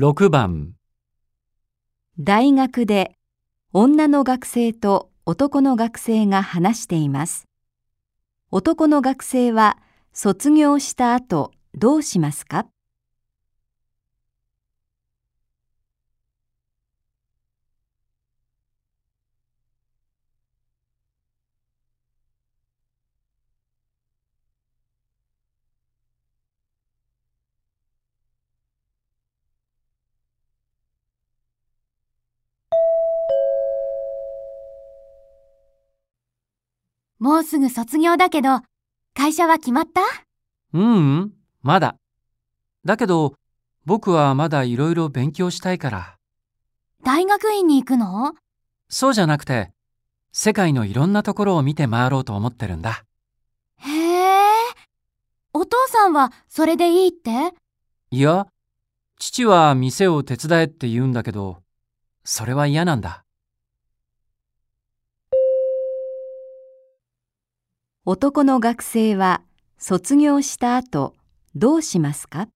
6番大学で女の学生と男の学生が話しています。男の学生は卒業した後どうしますか？もうすぐ卒業だけど、会社は決まった？ううん、まだ。だけど、僕はまだいろいろ勉強したいから。大学院に行くの？そうじゃなくて、世界のいろんなところを見て回ろうと思ってるんだ。へえ。お父さんはそれでいいって？いや、父は店を手伝えって言うんだけど、それは嫌なんだ。男の学生は卒業した後どうしますか？